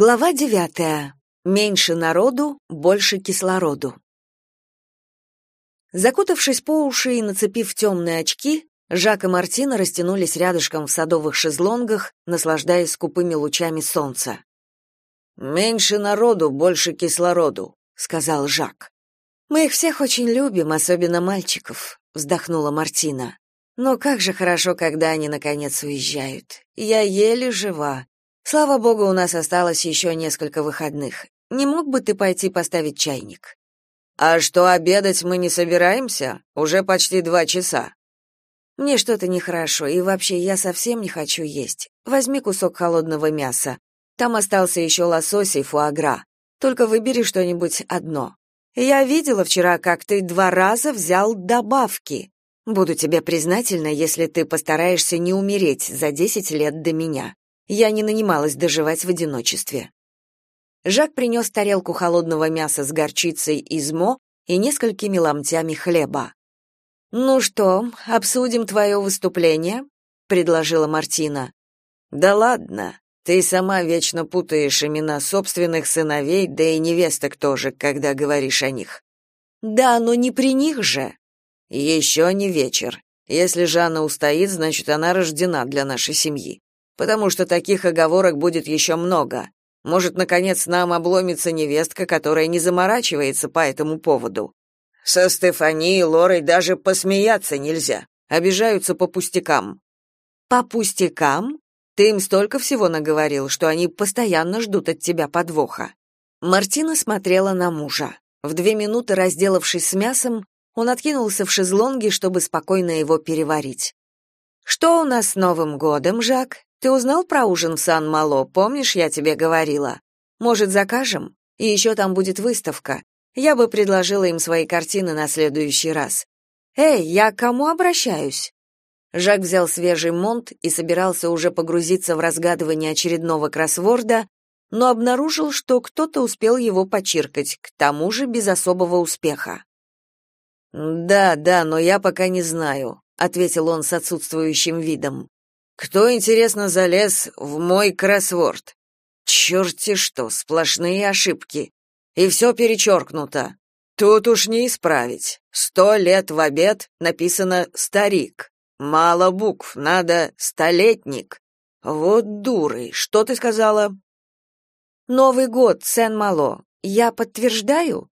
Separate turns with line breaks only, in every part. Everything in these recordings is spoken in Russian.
Глава девятая. Меньше народу, больше кислороду. Закутавшись по уши и нацепив темные очки, Жак и Мартина растянулись рядышком в садовых шезлонгах, наслаждаясь скупыми лучами солнца.
«Меньше народу, больше кислороду», — сказал Жак.
«Мы их всех очень любим, особенно мальчиков», — вздохнула Мартина. «Но как же хорошо, когда они, наконец, уезжают. Я еле жива. Слава богу, у нас осталось еще несколько выходных. Не мог бы ты пойти поставить чайник?
А что, обедать мы не собираемся? Уже почти два часа.
Мне что-то нехорошо, и вообще я совсем не хочу есть. Возьми кусок холодного мяса. Там остался еще лосось и фуагра. Только выбери что-нибудь одно. Я видела вчера, как ты два раза взял добавки. Буду тебе признательна, если ты постараешься не умереть за десять лет до меня. Я не нанималась доживать в одиночестве. Жак принес тарелку холодного мяса с горчицей из мо и несколькими ломтями хлеба. «Ну что, обсудим твое выступление?» — предложила Мартина.
«Да ладно, ты сама вечно путаешь имена собственных сыновей, да и невесток тоже, когда говоришь о них».
«Да, но не при них же».
«Еще не вечер. Если Жанна устоит, значит, она рождена для нашей семьи потому что таких оговорок будет еще много. Может, наконец нам обломится невестка, которая не заморачивается по этому поводу. Со Стефанией и Лорой даже посмеяться нельзя. Обижаются по пустякам.
По пустякам? Ты им столько всего наговорил, что они постоянно ждут от тебя подвоха. Мартина смотрела на мужа. В две минуты разделавшись с мясом, он откинулся в шезлонге, чтобы спокойно его переварить. Что у нас с Новым годом, Жак? Ты узнал про ужин в Сан-Мало? Помнишь, я тебе говорила? Может, закажем? И еще там будет выставка. Я бы предложила им свои картины на следующий раз. Эй, я к кому обращаюсь? Жак взял свежий монт и собирался уже погрузиться в разгадывание очередного кроссворда, но обнаружил, что кто-то успел его почиркать, к тому же без особого успеха.
«Да, да, но я пока не знаю», — ответил он с отсутствующим видом. Кто, интересно, залез в мой кроссворд? Черти что, сплошные ошибки. И все перечеркнуто. Тут уж не исправить. Сто лет в обед написано «старик». Мало букв, надо «столетник». Вот дуры, что ты сказала?
Новый год, Сен-Мало. Я подтверждаю?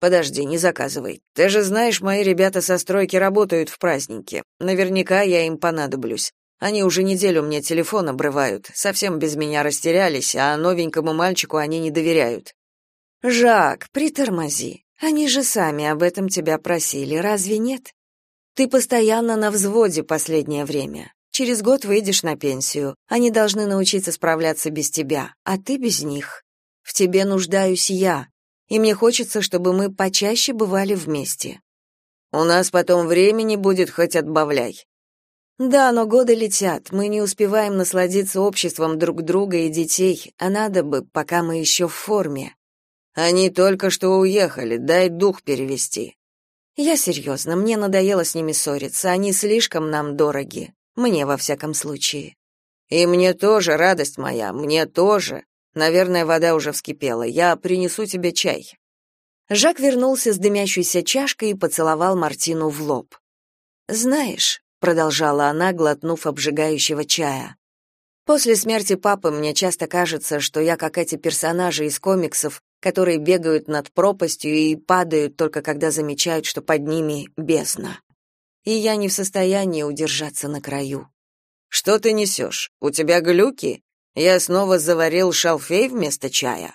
Подожди, не заказывай. Ты же знаешь, мои ребята со стройки работают в празднике. Наверняка я им понадоблюсь. Они уже неделю мне телефон обрывают, совсем без меня растерялись, а новенькому мальчику они не доверяют.
Жак, притормози. Они же сами об этом тебя просили, разве нет? Ты постоянно на взводе последнее время. Через год выйдешь на пенсию. Они должны научиться справляться без тебя, а ты без них. В тебе нуждаюсь я, и мне хочется, чтобы мы почаще бывали вместе.
У нас потом времени будет хоть отбавляй.
Да, но годы летят, мы не успеваем насладиться обществом друг друга и детей, а надо бы, пока мы еще в форме.
Они только что уехали, дай дух перевести.
Я серьезно, мне надоело с ними ссориться, они слишком нам дороги, мне во всяком случае.
И мне тоже, радость моя, мне тоже. Наверное, вода уже вскипела. Я принесу тебе чай.
Жак вернулся с дымящейся чашкой и поцеловал Мартину в лоб. Знаешь, продолжала она, глотнув обжигающего чая. После смерти папы мне часто кажется, что я как эти персонажи из комиксов, которые бегают над пропастью и падают только когда замечают, что под ними бездна. И я не в состоянии удержаться на краю.
Что ты несешь? У тебя глюки? Я снова заварил шалфей вместо чая.